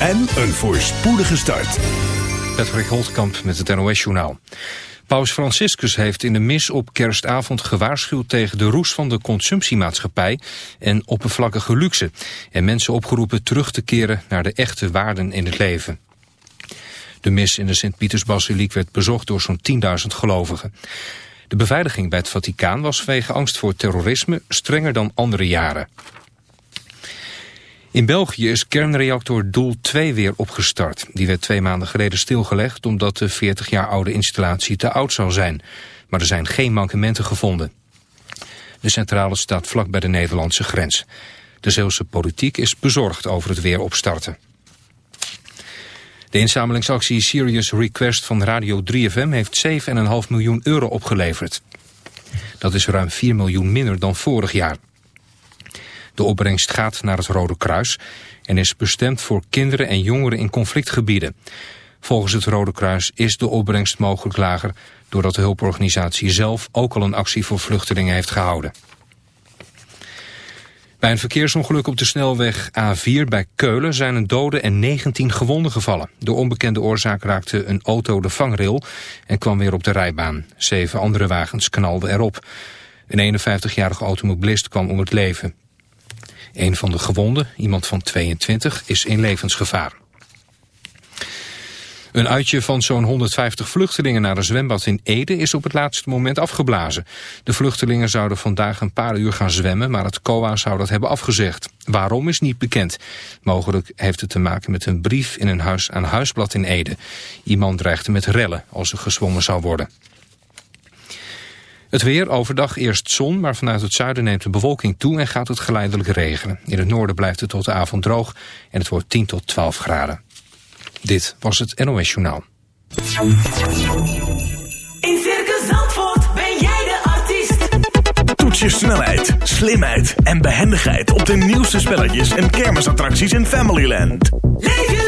en een voorspoedige start. Patrick Holtkamp met het NOS-journaal. Paus Franciscus heeft in de mis op kerstavond gewaarschuwd tegen de roes van de consumptiemaatschappij en oppervlakkige luxe. En mensen opgeroepen terug te keren naar de echte waarden in het leven. De mis in de Sint-Pietersbasiliek werd bezocht door zo'n 10.000 gelovigen. De beveiliging bij het Vaticaan was vanwege angst voor terrorisme strenger dan andere jaren. In België is kernreactor Doel 2 weer opgestart. Die werd twee maanden geleden stilgelegd omdat de 40 jaar oude installatie te oud zou zijn. Maar er zijn geen mankementen gevonden. De centrale staat vlak bij de Nederlandse grens. De Zeeuwse politiek is bezorgd over het weer opstarten. De inzamelingsactie Serious Request van Radio 3FM heeft 7,5 miljoen euro opgeleverd. Dat is ruim 4 miljoen minder dan vorig jaar. De opbrengst gaat naar het Rode Kruis en is bestemd voor kinderen en jongeren in conflictgebieden. Volgens het Rode Kruis is de opbrengst mogelijk lager... doordat de hulporganisatie zelf ook al een actie voor vluchtelingen heeft gehouden. Bij een verkeersongeluk op de snelweg A4 bij Keulen zijn een dode en 19 gewonden gevallen. De onbekende oorzaak raakte een auto de vangrail en kwam weer op de rijbaan. Zeven andere wagens knalden erop. Een 51-jarige automobilist kwam om het leven. Een van de gewonden, iemand van 22, is in levensgevaar. Een uitje van zo'n 150 vluchtelingen naar een zwembad in Ede is op het laatste moment afgeblazen. De vluchtelingen zouden vandaag een paar uur gaan zwemmen, maar het COA zou dat hebben afgezegd. Waarom is niet bekend. Mogelijk heeft het te maken met een brief in een huis aan huisblad in Ede. Iemand dreigde met rellen als er gezwommen zou worden. Het weer, overdag eerst zon, maar vanuit het zuiden neemt de bewolking toe en gaat het geleidelijk regenen. In het noorden blijft het tot de avond droog en het wordt 10 tot 12 graden. Dit was het NOS Journaal. In Circus Zandvoort ben jij de artiest. Toets je snelheid, slimheid en behendigheid op de nieuwste spelletjes en kermisattracties in Familyland. Leef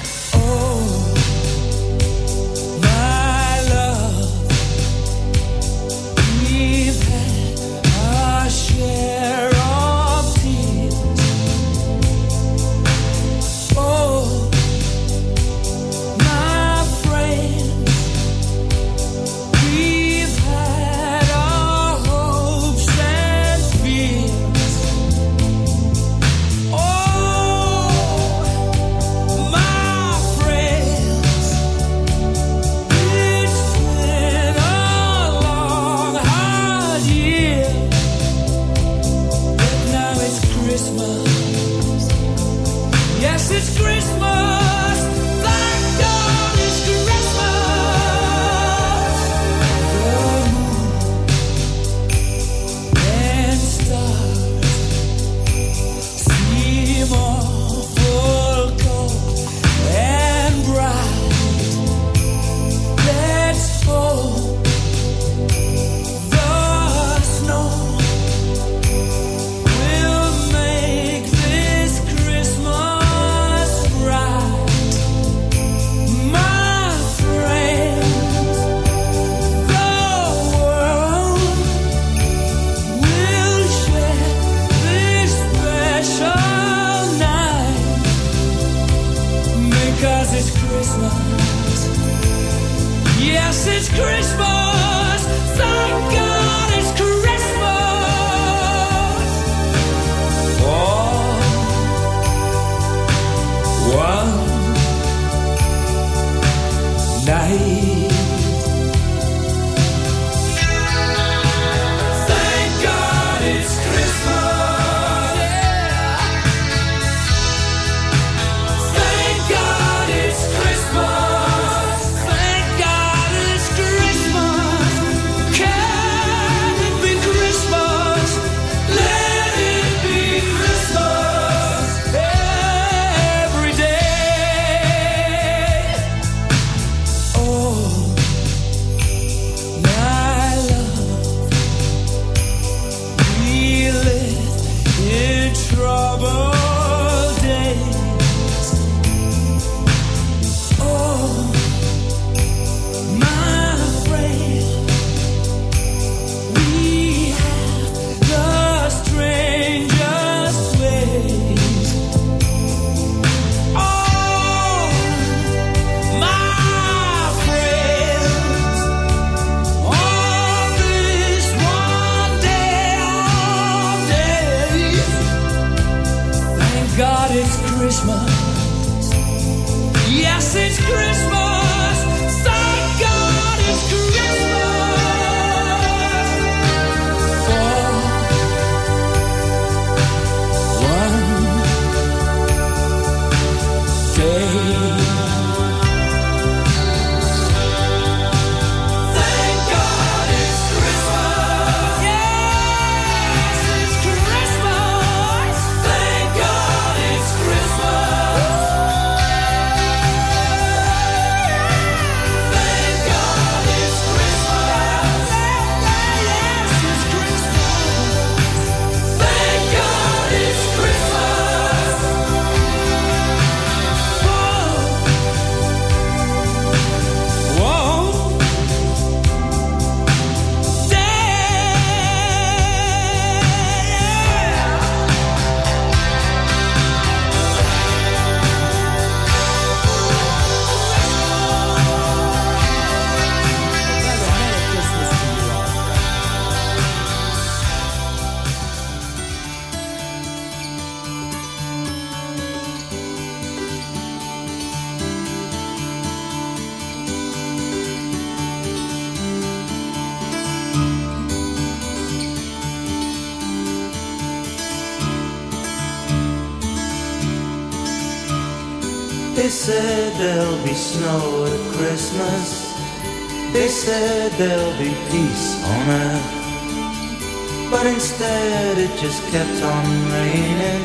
Just kept on raining.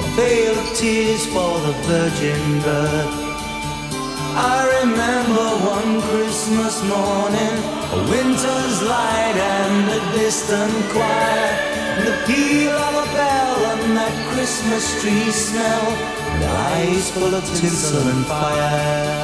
A veil of tears for the virgin birth. I remember one Christmas morning, a winter's light and a distant choir, and the peal of a bell and that Christmas tree smell, and eyes full of tinsel and fire.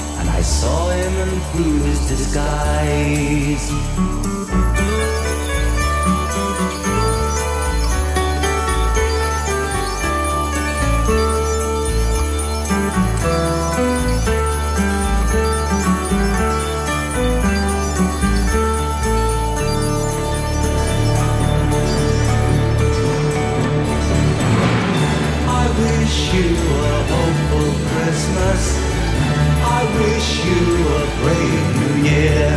I saw him and through his disguise. I wish you a hopeful Christmas. I wish Great new year.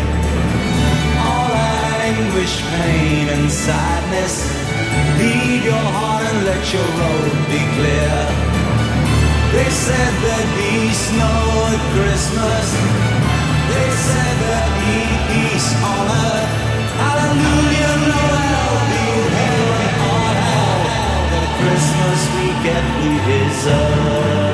All that anguish, pain, and sadness, leave your heart and let your road be clear. They said there'd be snow at Christmas. They said there'd peace on earth. Hallelujah, Noel, be here on hell. The Christmas we get, we deserve.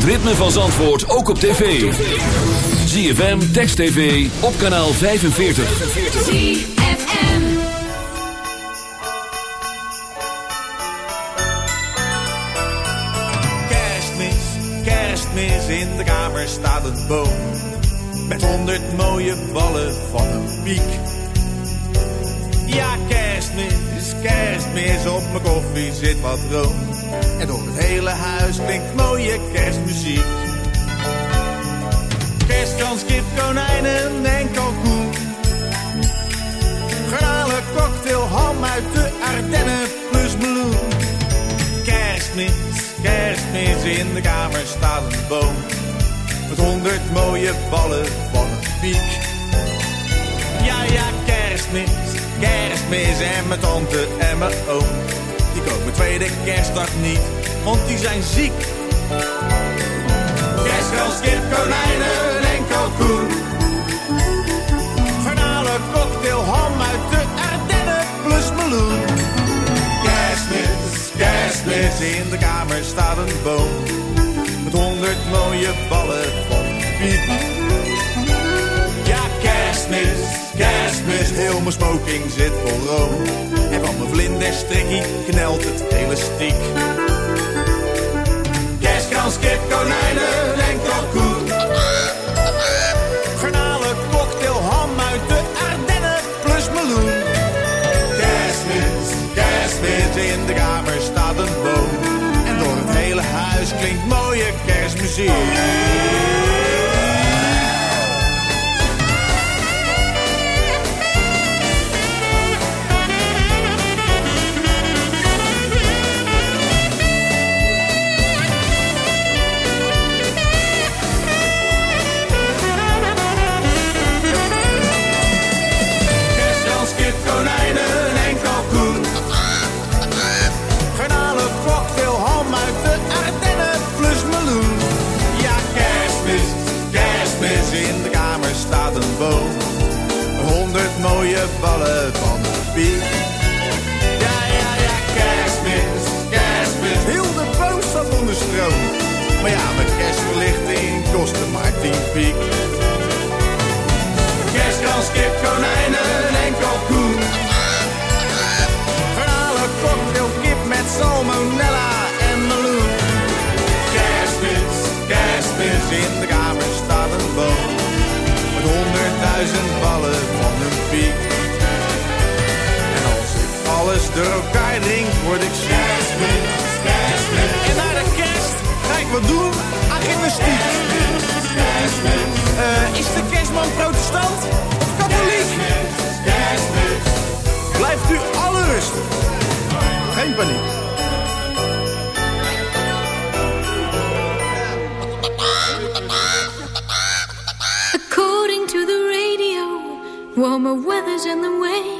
Het ritme van Zandvoort ook op tv. ZFM, Text TV, op kanaal 45. ZFM. Kerstmis, kerstmis, in de kamer staat een boom. Met honderd mooie ballen van een piek. Ja, kerstmis, kerstmis, op mijn koffie zit wat room. Zijn ziek. Kerstkans, kip, konijnen en kalkoen. Garnalen, cocktail, ham uit de Ardennen plus meloen. Kerstmis, kerstmis, in de kamer staat een boom. Met honderd mooie ballen van piek. Ja, kerstmis, kerstmis, heel mijn smoking zit vol room. En van mijn vlinderstrikkie knelt het elastiek als kip, konijnen en kalkoen. Garnalen, cocktail, ham uit de Ardennen plus meloen. Kerstmis, kerstmis, in de kamer staat een boom. En door het hele huis klinkt mooie kerstmuziek. Ja, ja, ja, kerstmis, kerstmis, heel de boom staat onder stroom. Maar ja, mijn kerstverlichting kostte maar tien piek. Kerstkans, kip, konijnen en kalkoen. Garnalen, cocktail, kip met salmonella en meloen. Kerstmis, kerstmis, in de kamer staat een boom. Met honderdduizend ballen alles door elkaar drink, word ik ziek. En de kerst ga ik wat doen aan gymnastiek. Eh, is de kerstman protestant of katholiek? Blijft u alle rustig. Geen paniek. According to the radio, warmer weather's on the way.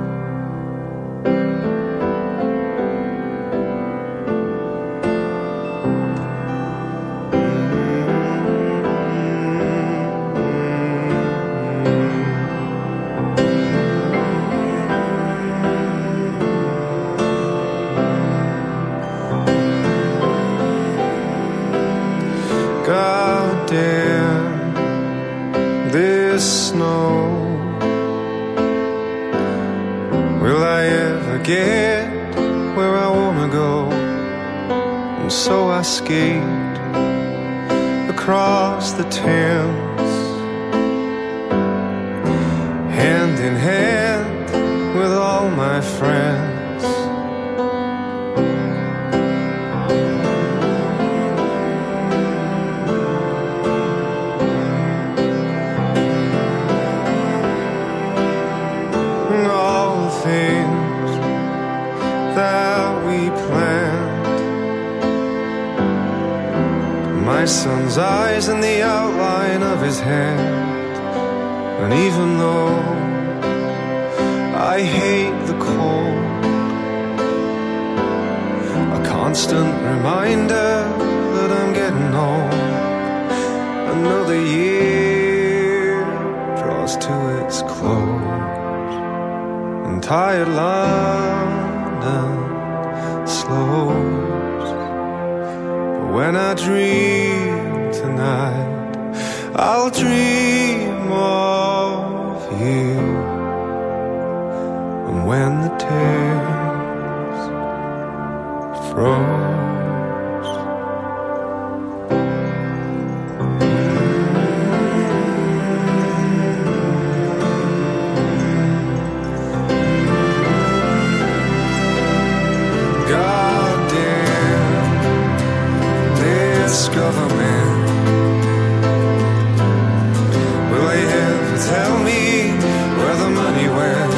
tell me where the money went.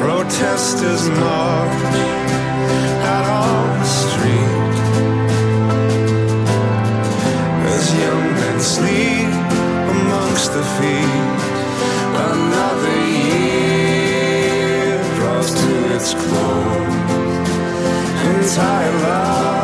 Protesters march out on the street as young men sleep amongst the feet. Another year draws to its close. Entire life.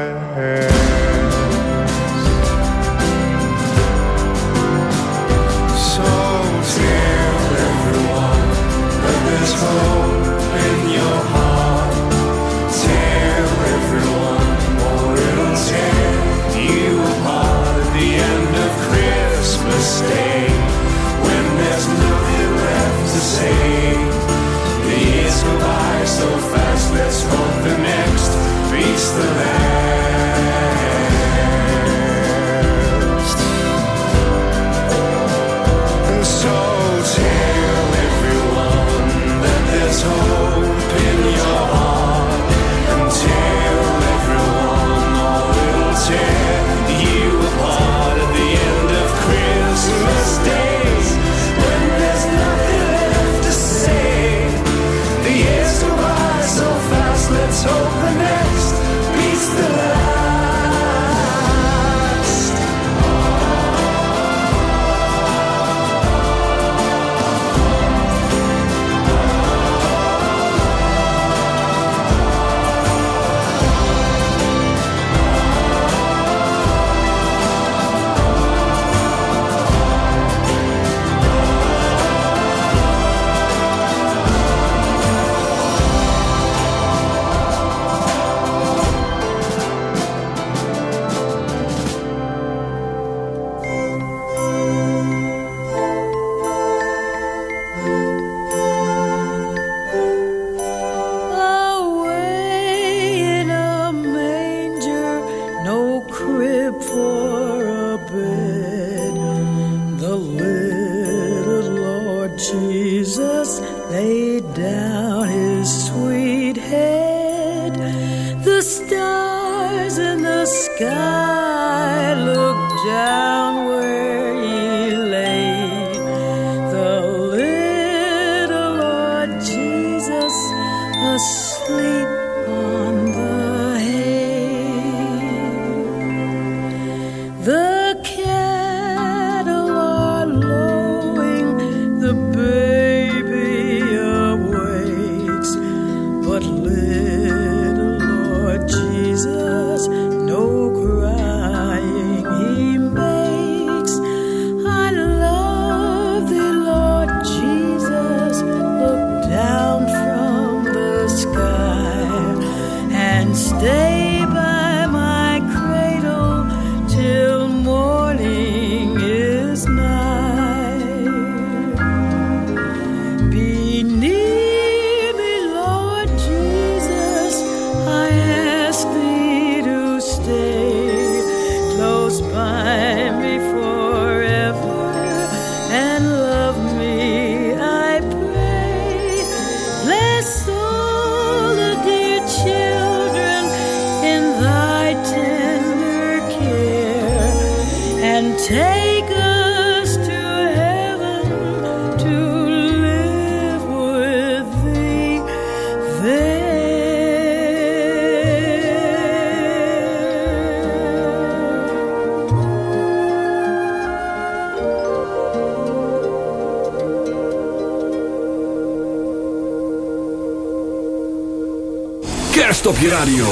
Op je radio.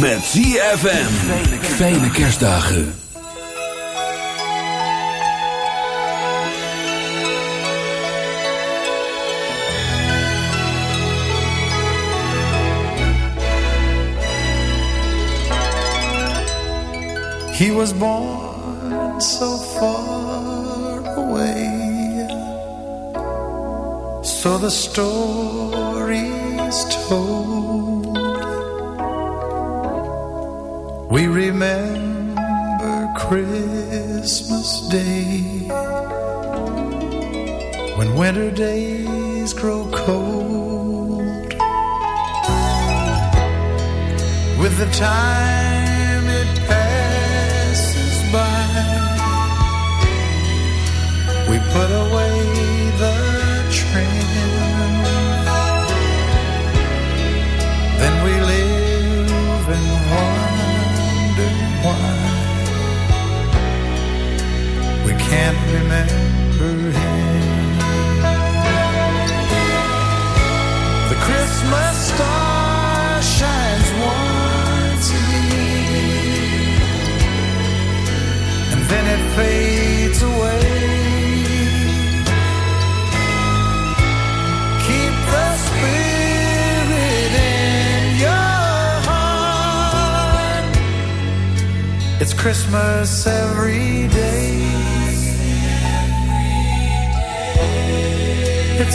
Met ZFM. Fijne kerstdagen. He was born so far away. So the stories told. Remember Christmas Day when winter days grow cold. With the time it passes by, we put away can't remember him. The Christmas star shines once a year, and then it fades away. Keep the spirit in your heart. It's Christmas every day.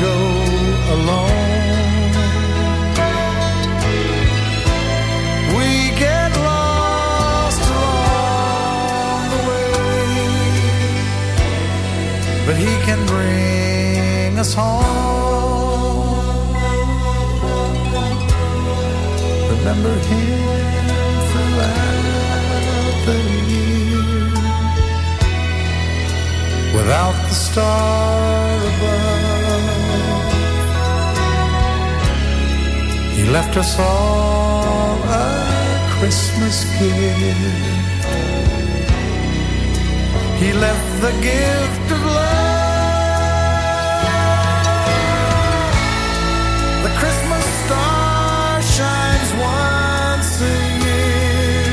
Go alone. We get lost along the way, but He can bring us home. Remember Him throughout the year without the star above. He left us all a Christmas gift. He left the gift of love. The Christmas star shines once a year,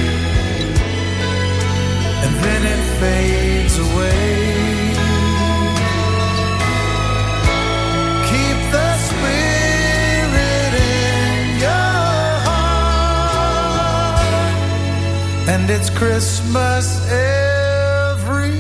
and then it fades away. And it's Christmas every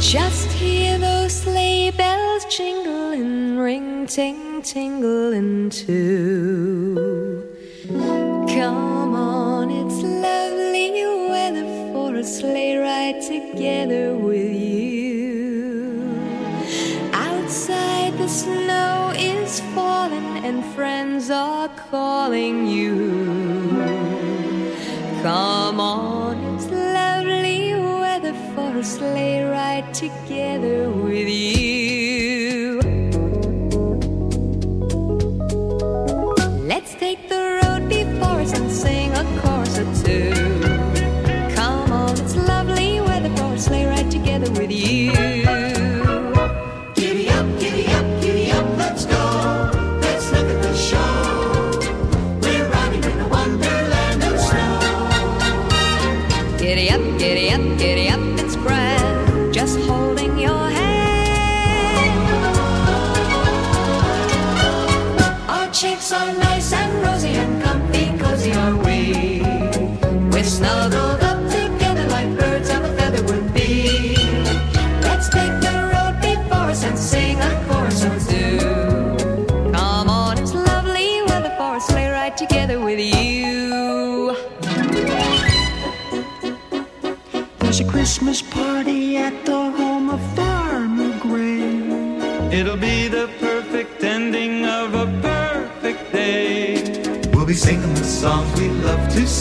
Just hear those sleigh bells jingle and ring, ting, tingling too. With you.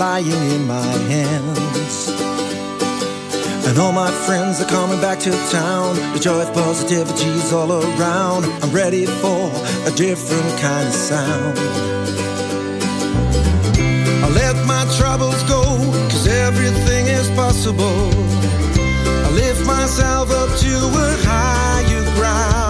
lying in my hands. And all my friends are coming back to town. The joy of is all around. I'm ready for a different kind of sound. I let my troubles go, cause everything is possible. I lift myself up to a higher ground.